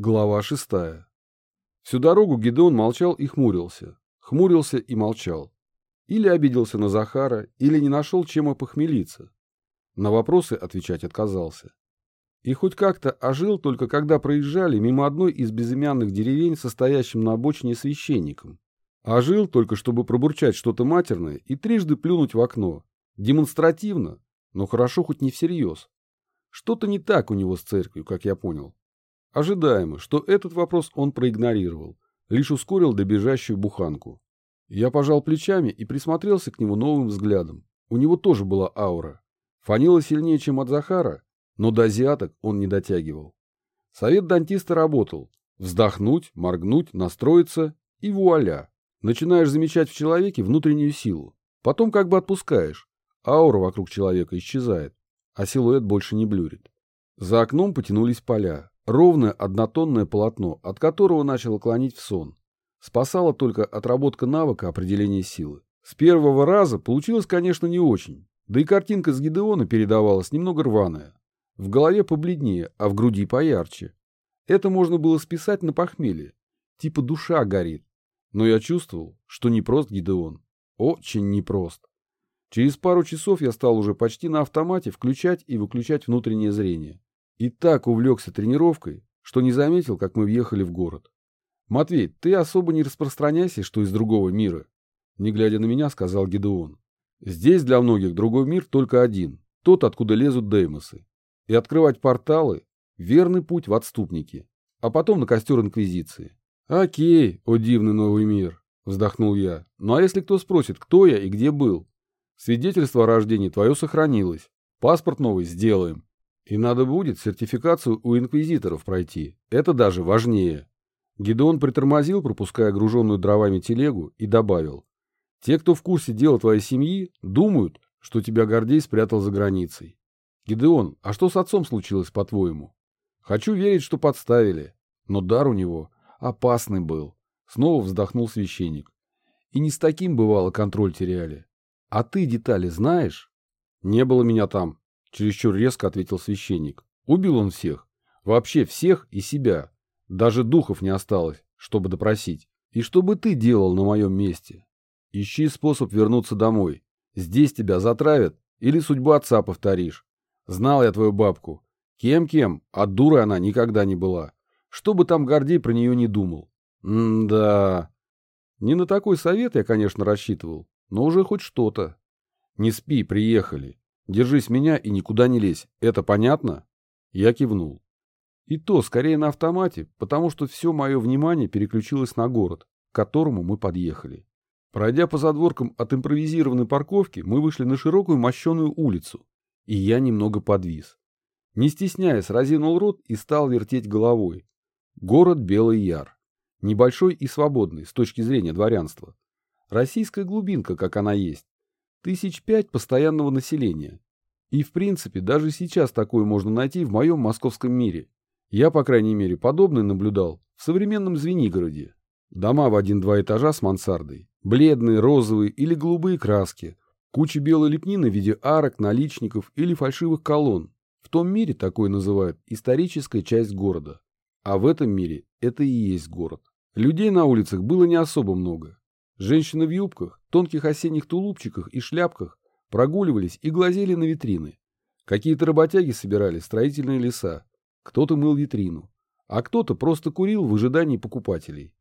Глава шестая. Всю дорогу Гидеон молчал и хмурился. Хмурился и молчал. Или обиделся на Захара, или не нашел, чем опохмелиться. На вопросы отвечать отказался. И хоть как-то ожил только когда проезжали мимо одной из безымянных деревень, состоящим на обочине священником. Ожил только, чтобы пробурчать что-то матерное и трижды плюнуть в окно. Демонстративно, но хорошо хоть не всерьез. Что-то не так у него с церковью, как я понял. Ожидаемо, что этот вопрос он проигнорировал, лишь ускорил добежащую буханку. Я пожал плечами и присмотрелся к нему новым взглядом. У него тоже была аура. Фанила сильнее, чем от Захара, но до азиаток он не дотягивал. Совет дантиста работал. Вздохнуть, моргнуть, настроиться и вуаля. Начинаешь замечать в человеке внутреннюю силу. Потом как бы отпускаешь. Аура вокруг человека исчезает, а силуэт больше не блюрит. За окном потянулись поля. Ровное однотонное полотно, от которого начало клонить в сон. Спасала только отработка навыка определения силы. С первого раза получилось, конечно, не очень. Да и картинка с Гидеона передавалась немного рваная. В голове побледнее, а в груди поярче. Это можно было списать на похмелье. Типа душа горит. Но я чувствовал, что не прост Гидеон. Очень непрост. Через пару часов я стал уже почти на автомате включать и выключать внутреннее зрение. И так увлекся тренировкой, что не заметил, как мы въехали в город. «Матвей, ты особо не распространяйся, что из другого мира», не глядя на меня, сказал Гедеон. «Здесь для многих другой мир только один, тот, откуда лезут деймосы. И открывать порталы – верный путь в отступники, а потом на костер Инквизиции». «Окей, о дивный новый мир», – вздохнул я. «Ну а если кто спросит, кто я и где был? Свидетельство о рождении твое сохранилось, паспорт новый сделаем, и надо будет сертификацию у инквизиторов пройти. Это даже важнее. Гидеон притормозил, пропуская груженную дровами телегу, и добавил. Те, кто в курсе дела твоей семьи, думают, что тебя Гордей спрятал за границей. Гидеон, а что с отцом случилось, по-твоему? Хочу верить, что подставили. Но дар у него опасный был. Снова вздохнул священник. И не с таким бывало контроль теряли. А ты детали знаешь? Не было меня там, Чересчур резко ответил священник. Убил он всех. Вообще всех и себя. Даже духов не осталось, чтобы допросить. И что бы ты делал на моем месте? Ищи способ вернуться домой. Здесь тебя затравят или судьбу отца повторишь. Знал я твою бабку. Кем-кем, а дурой она никогда не была. Что бы там Гордей про нее не думал. М-да. Не на такой совет я, конечно, рассчитывал, но уже хоть что-то. Не спи, приехали. Держись меня и никуда не лезь. Это понятно? Я кивнул. И то скорее на автомате, потому что все мое внимание переключилось на город, к которому мы подъехали. Пройдя по задворкам от импровизированной парковки, мы вышли на широкую мощеную улицу, и я немного подвис. Не стесняясь, разинул рот и стал вертеть головой. Город Белый Яр. Небольшой и свободный с точки зрения дворянства. Российская глубинка, как она есть. Тысяч пять постоянного населения. И в принципе, даже сейчас такое можно найти в моем московском мире. Я, по крайней мере, подобное наблюдал в современном Звенигороде. Дома в один-два этажа с мансардой. Бледные, розовые или голубые краски. Куча белой лепнины в виде арок, наличников или фальшивых колонн. В том мире такое называют историческая часть города. А в этом мире это и есть город. Людей на улицах было не особо много. Женщины в юбках, тонких осенних тулупчиках и шляпках прогуливались и глазели на витрины. Какие-то работяги собирали строительные леса, кто-то мыл витрину, а кто-то просто курил в ожидании покупателей.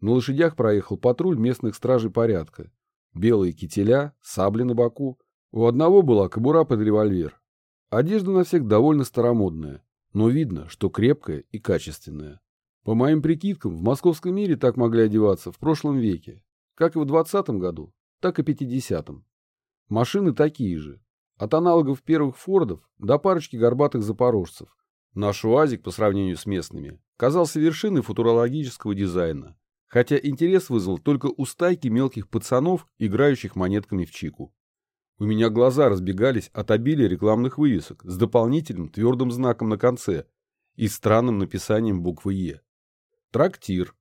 На лошадях проехал патруль местных стражей порядка. Белые кителя, сабли на боку. У одного была кобура под револьвер. Одежда на всех довольно старомодная, но видно, что крепкая и качественная. По моим прикидкам, в московском мире так могли одеваться в прошлом веке, как и в 20 году, так и 50-м. Машины такие же. От аналогов первых Фордов до парочки горбатых запорожцев. Наш УАЗик, по сравнению с местными, казался вершиной футурологического дизайна, хотя интерес вызвал только у стайки мелких пацанов, играющих монетками в чику. У меня глаза разбегались от обилия рекламных вывесок с дополнительным твердым знаком на конце и странным написанием буквы «Е». Трактир,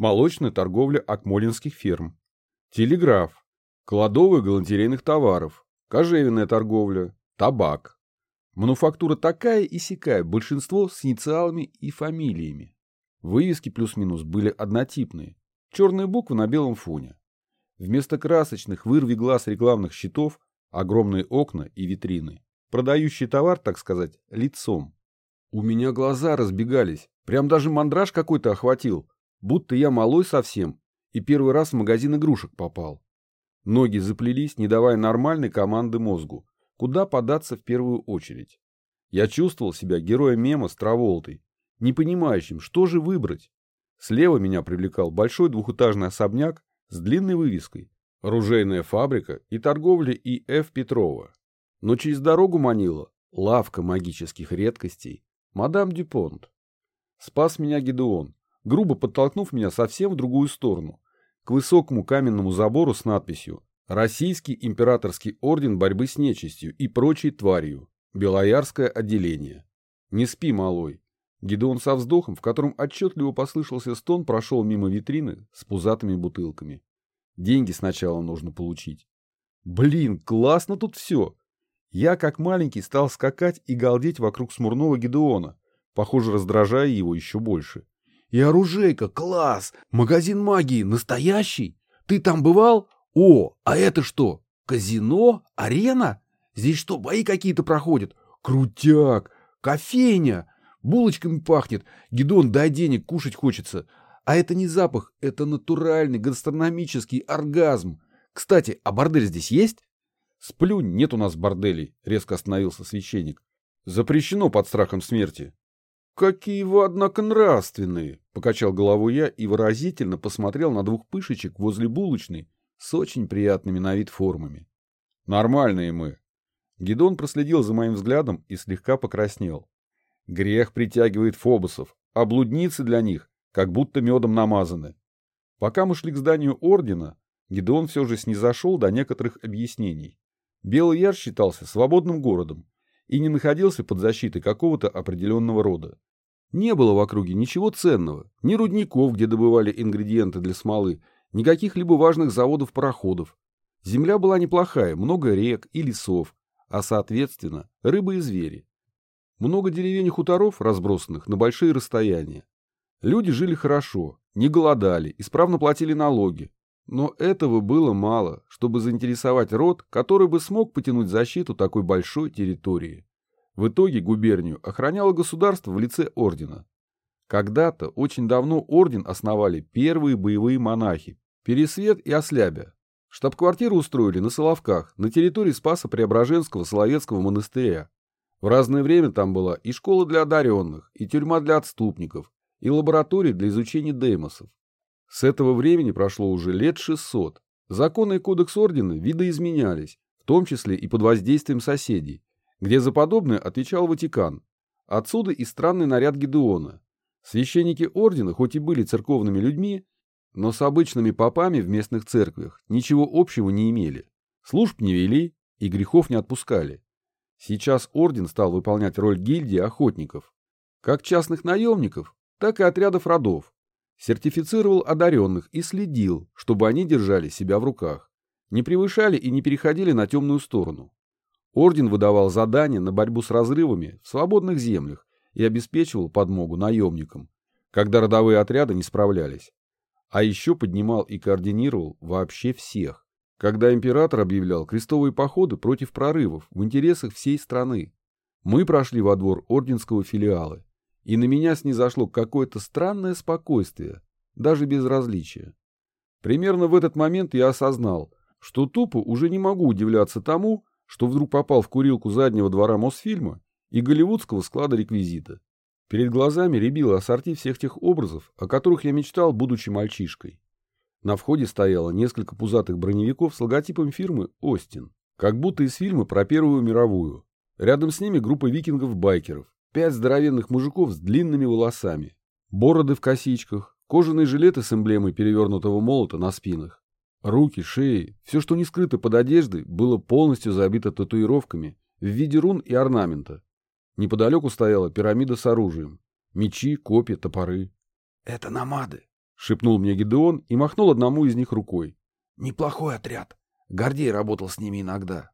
молочная торговля акмолинских ферм, телеграф, кладовая галантерейных товаров, кожевенная торговля, табак. Мануфактура такая и сякая, большинство с инициалами и фамилиями. Вывески плюс-минус были однотипные. Черные буквы на белом фоне. Вместо красочных вырви глаз рекламных щитов огромные окна и витрины, продающие товар, так сказать, лицом. У меня глаза разбегались, прям даже мандраж какой-то охватил, будто я малой совсем и первый раз в магазин игрушек попал. Ноги заплелись, не давая нормальной команды мозгу, куда податься в первую очередь. Я чувствовал себя героем мема с Траволтой, не понимающим, что же выбрать. Слева меня привлекал большой двухэтажный особняк с длинной вывеской «Оружейная фабрика и торговля И.Ф. Петрова». Но через дорогу манила лавка магических редкостей «Мадам Дюпонт». Спас меня Гедеон, грубо подтолкнув меня совсем в другую сторону, к высокому каменному забору с надписью «Российский императорский орден борьбы с нечистью и прочей тварью. Белоярское отделение». «Не спи, малой, Гидеон со вздохом, в котором отчетливо послышался стон, прошел мимо витрины с пузатыми бутылками. Деньги сначала нужно получить. Блин, классно тут все. Я, как маленький, стал скакать и галдеть вокруг смурного Гидеона, похоже, раздражая его еще больше. И оружейка, класс! Магазин магии, настоящий? Ты там бывал? О, а это что? Казино? Арена? Здесь что, бои какие-то проходят? Крутяк! Кофейня! Булочками пахнет. Гидон, дай денег, кушать хочется. А это не запах, это натуральный гастрономический оргазм. Кстати, а бордель здесь есть? Сплюнь, нет у нас борделей, резко остановился священник. Запрещено под страхом смерти. Какие вы, однако, нравственные, покачал головой я и выразительно посмотрел на двух пышечек возле булочной с очень приятными на вид формами. Нормальные мы. Гидон проследил за моим взглядом и слегка покраснел. Грех притягивает фобусов, а блудницы для них как будто медом намазаны. Пока мы шли к зданию ордена, Гедеон все же снизошел до некоторых объяснений. Белый Яр считался свободным городом и не находился под защитой какого-то определенного рода. Не было в округе ничего ценного, ни рудников, где добывали ингредиенты для смолы, ни каких-либо важных заводов-пароходов. Земля была неплохая, много рек и лесов, а, соответственно, рыбы и звери. Много деревень и хуторов, разбросанных на большие расстояния. Люди жили хорошо, не голодали, исправно платили налоги. Но этого было мало, чтобы заинтересовать род, который бы смог потянуть защиту такой большой территории. В итоге губернию охраняло государство в лице ордена. Когда-то, очень давно, орден основали первые боевые монахи – Пересвет и Ослябя. Штаб-квартиру устроили на Соловках, на территории Спаса-Преображенского Соловецкого монастыря. В разное время там была и школа для одаренных, и тюрьма для отступников, и лаборатория для изучения деймосов. С этого времени прошло уже лет 600. Законы и кодекс ордена видоизменялись, в том числе и под воздействием соседей, где за подобное отвечал Ватикан. Отсюда и странный наряд Гедеона. Священники ордена хоть и были церковными людьми, но с обычными попами в местных церквях ничего общего не имели. Служб не вели и грехов не отпускали. Сейчас орден стал выполнять роль гильдии охотников. Как частных наемников, так и отрядов родов. Сертифицировал одаренных и следил, чтобы они держали себя в руках. Не превышали и не переходили на темную сторону. Орден выдавал задания на борьбу с разрывами в свободных землях и обеспечивал подмогу наемникам, когда родовые отряды не справлялись. А еще поднимал и координировал вообще всех когда император объявлял крестовые походы против прорывов в интересах всей страны. Мы прошли во двор орденского филиала, и на меня снизошло какое-то странное спокойствие, даже безразличие. Примерно в этот момент я осознал, что тупо уже не могу удивляться тому, что вдруг попал в курилку заднего двора Мосфильма и голливудского склада реквизита. Перед глазами рябило ассорти всех тех образов, о которых я мечтал, будучи мальчишкой. На входе стояло несколько пузатых броневиков с логотипом фирмы «Остин», как будто из фильма про Первую мировую. Рядом с ними группа викингов-байкеров, пять здоровенных мужиков с длинными волосами, бороды в косичках, кожаные жилеты с эмблемой перевернутого молота на спинах. Руки, шеи, все, что не скрыто под одеждой, было полностью забито татуировками в виде рун и орнамента. Неподалеку стояла пирамида с оружием. Мечи, копья, топоры. «Это намады», шепнул мне Гидеон и махнул одному из них рукой. Неплохой отряд. Гордей работал с ними иногда.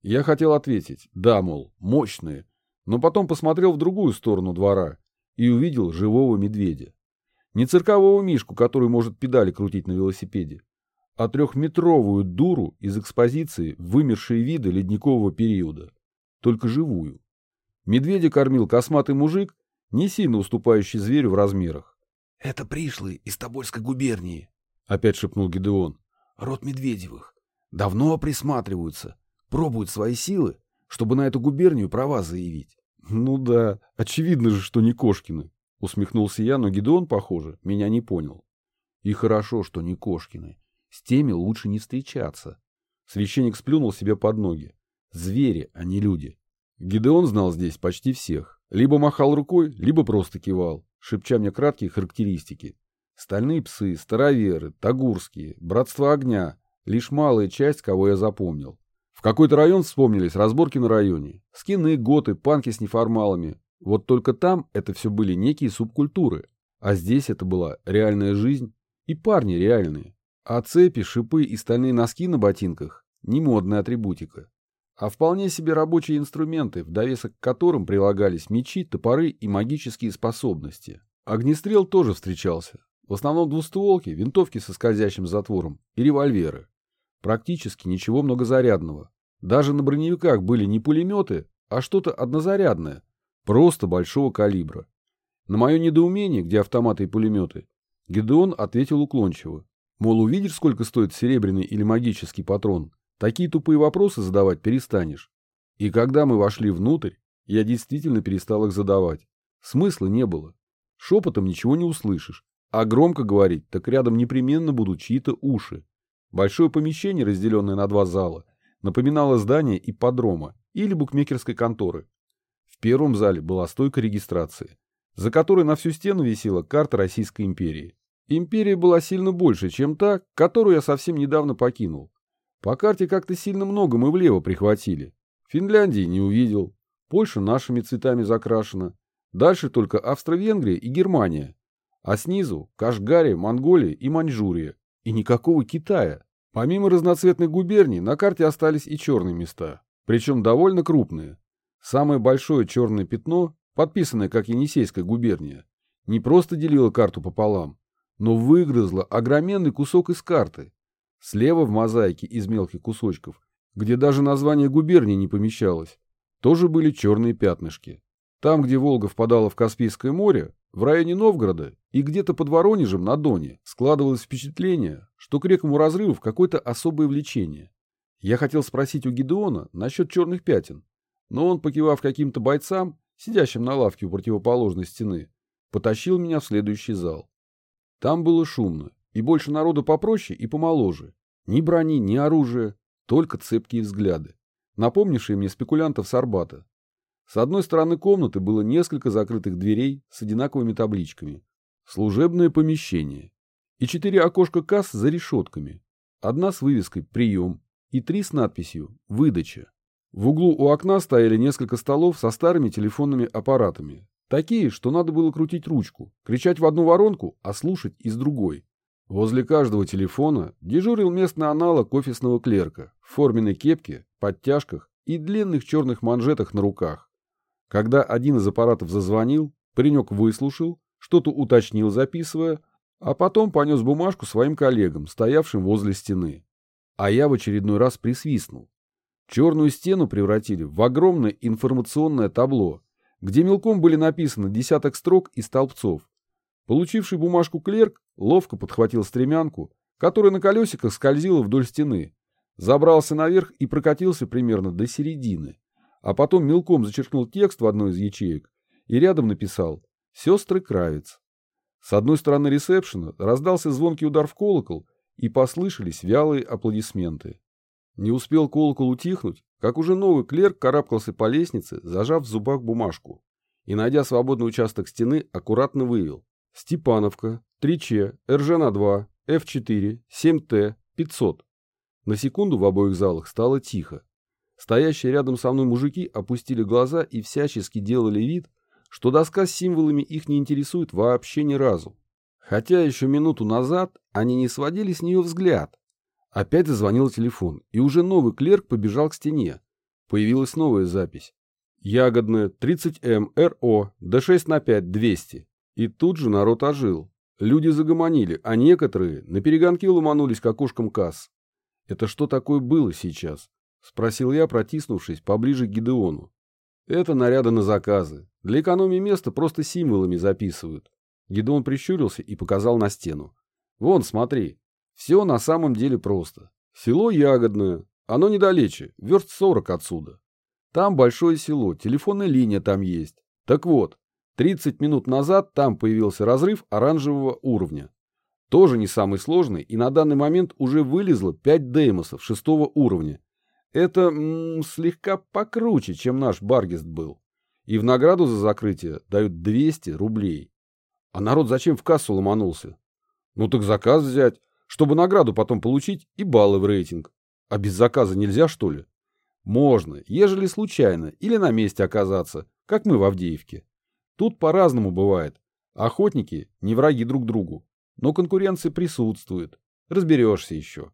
Я хотел ответить, да, мол, мощные, но потом посмотрел в другую сторону двора и увидел живого медведя. Не циркового мишку, который может педали крутить на велосипеде, а трехметровую дуру из экспозиции вымершие виды ледникового периода. Только живую. Медведя кормил косматый мужик, не сильно уступающий зверю в размерах. — Это пришлые из Тобольской губернии, — опять шепнул Гидеон. — Род Медведевых. Давно присматриваются, пробуют свои силы, чтобы на эту губернию права заявить. — Ну да, очевидно же, что не Кошкины. Усмехнулся я, но Гидеон, похоже, меня не понял. И хорошо, что не Кошкины. С теми лучше не встречаться. Священник сплюнул себе под ноги. Звери, а не люди. Гидеон знал здесь почти всех. Либо махал рукой, либо просто кивал, шепча мне краткие характеристики. Стальные псы, староверы, тагурские, братство огня. Лишь малая часть, кого я запомнил. В какой-то район вспомнились разборки на районе. Скины, готы, панки с неформалами. Вот только там это все были некие субкультуры. А здесь это была реальная жизнь и парни реальные. А цепи, шипы и стальные носки на ботинках – не модная атрибутика а вполне себе рабочие инструменты, в довесок к которым прилагались мечи, топоры и магические способности. Огнестрел тоже встречался. В основном двустволки, винтовки со скользящим затвором и револьверы. Практически ничего многозарядного. Даже на броневиках были не пулеметы, а что-то однозарядное, просто большого калибра. На мое недоумение, где автоматы и пулеметы, Гедеон ответил уклончиво. Мол, увидишь, сколько стоит серебряный или магический патрон, Такие тупые вопросы задавать перестанешь. И когда мы вошли внутрь, я действительно перестал их задавать. Смысла не было. Шепотом ничего не услышишь, а громко говорить, так рядом непременно будут чьи-то уши. Большое помещение, разделенное на два зала, напоминало здание ипподрома или букмекерской конторы. В первом зале была стойка регистрации, за которой на всю стену висела карта Российской империи. Империя была сильно больше, чем та, которую я совсем недавно покинул. По карте как-то сильно много мы влево прихватили. Финляндии не увидел. Польша нашими цветами закрашена. Дальше только Австро-Венгрия и Германия. А снизу Кашгария, Монголия и Маньчжурия. И никакого Китая. Помимо разноцветных губерний, на карте остались и черные места. Причем довольно крупные. Самое большое черное пятно, подписанное как Енисейская губерния, не просто делило карту пополам, но выгрызло огроменный кусок из карты Слева в мозаике из мелких кусочков, где даже название губернии не помещалось, тоже были черные пятнышки. Там, где Волга впадала в Каспийское море, в районе Новгорода и где-то под Воронежем на Доне складывалось впечатление, что к рекому разрыву какое-то особое влечение. Я хотел спросить у Гидеона насчет черных пятен, но он, покивав каким-то бойцам, сидящим на лавке у противоположной стены, потащил меня в следующий зал. Там было шумно, и больше народу попроще и помоложе. Ни брони, ни оружия, только цепкие взгляды, напомнившие мне спекулянтов с Арбата. С одной стороны комнаты было несколько закрытых дверей с одинаковыми табличками. Служебное помещение. И четыре окошка касс за решетками. Одна с вывеской «Прием» и три с надписью «Выдача». В углу у окна стояли несколько столов со старыми телефонными аппаратами. Такие, что надо было крутить ручку, кричать в одну воронку, а слушать из другой. Возле каждого телефона дежурил местный аналог офисного клерка в форменной кепке, подтяжках и длинных черных манжетах на руках. Когда один из аппаратов зазвонил, паренек выслушал, что-то уточнил, записывая, а потом понес бумажку своим коллегам, стоявшим возле стены. А я в очередной раз присвистнул. Черную стену превратили в огромное информационное табло, где мелком были написаны десяток строк и столбцов, Получивший бумажку клерк ловко подхватил стремянку, которая на колесиках скользила вдоль стены, забрался наверх и прокатился примерно до середины, а потом мелком зачеркнул текст в одной из ячеек и рядом написал «Сестры Кравец». С одной стороны ресепшена раздался звонкий удар в колокол, и послышались вялые аплодисменты. Не успел колокол утихнуть, как уже новый клерк карабкался по лестнице, зажав в зубах бумажку, и, найдя свободный участок стены, аккуратно вывел Степановка, 3Ч, РЖНА-2, F4, 7Т, 500. На секунду в обоих залах стало тихо. Стоящие рядом со мной мужики опустили глаза и всячески делали вид, что доска с символами их не интересует вообще ни разу. Хотя еще минуту назад они не сводили с нее взгляд. Опять зазвонил телефон, и уже новый клерк побежал к стене. Появилась новая запись. Ягодная, 30М, РО, Д6 на 5, 200. И тут же народ ожил. Люди загомонили, а некоторые на перегонки ломанулись к окошкам касс. Это что такое было сейчас? Спросил я, протиснувшись поближе к Гидеону. Это наряды на заказы. Для экономии места просто символами записывают. Гидеон прищурился и показал на стену. Вон, смотри. Все на самом деле просто. Село Ягодное. Оно недалече, верст сорок отсюда. Там большое село, телефонная линия там есть. Так вот, 30 минут назад там появился разрыв оранжевого уровня. Тоже не самый сложный, и на данный момент уже вылезло 5 деймосов шестого уровня. Это м слегка покруче, чем наш Баргист был. И в награду за закрытие дают 200 рублей. А народ зачем в кассу ломанулся? Ну так заказ взять, чтобы награду потом получить и баллы в рейтинг. А без заказа нельзя, что ли? Можно, ежели случайно, или на месте оказаться, как мы в Авдеевке. Тут по-разному бывает. Охотники не враги друг другу, но конкуренция присутствует. Разберешься еще.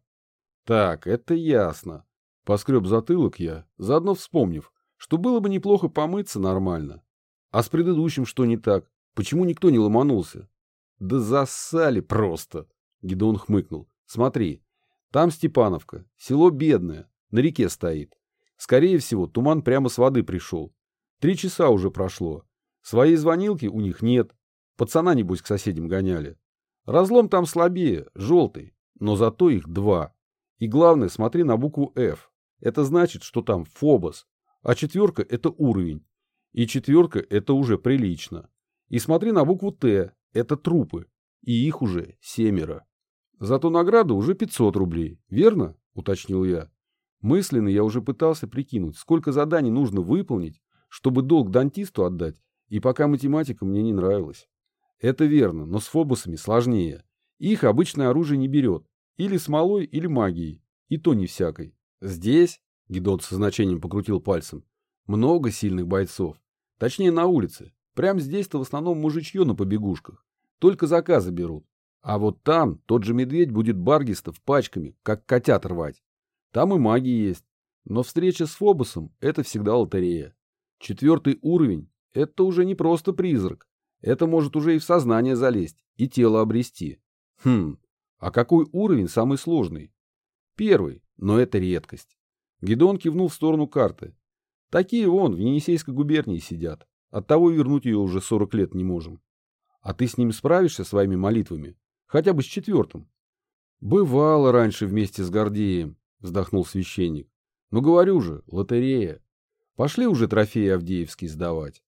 Так, это ясно. Поскреб затылок я, заодно вспомнив, что было бы неплохо помыться нормально. А с предыдущим что не так? Почему никто не ломанулся? Да засали просто. Гидон хмыкнул. Смотри, там Степановка, село бедное, на реке стоит. Скорее всего, туман прямо с воды пришел. Три часа уже прошло, Своей звонилки у них нет. Пацана, небось, к соседям гоняли. Разлом там слабее, желтый, но зато их два. И главное, смотри на букву F. Это значит, что там Фобос, а четверка – это уровень. И четверка – это уже прилично. И смотри на букву Т, это трупы. И их уже семеро. Зато награда уже 500 рублей, верно? Уточнил я. Мысленно я уже пытался прикинуть, сколько заданий нужно выполнить, чтобы долг дантисту отдать, и пока математика мне не нравилась. Это верно, но с фобусами сложнее. Их обычное оружие не берет. Или смолой, или магией. И то не всякой. Здесь, Гедот со значением покрутил пальцем, много сильных бойцов. Точнее, на улице. Прям здесь-то в основном мужичье на побегушках. Только заказы берут. А вот там тот же медведь будет баргистов пачками, как котят рвать. Там и маги есть. Но встреча с Фобусом – это всегда лотерея. Четвертый уровень это уже не просто призрак. Это может уже и в сознание залезть, и тело обрести. Хм, а какой уровень самый сложный? Первый, но это редкость. Гедон кивнул в сторону карты. Такие вон в Енисейской губернии сидят. Оттого вернуть ее уже 40 лет не можем. А ты с ним справишься своими молитвами? Хотя бы с четвертым. Бывало раньше вместе с Гордеем, вздохнул священник. Но говорю же, лотерея. Пошли уже трофеи Авдеевские сдавать.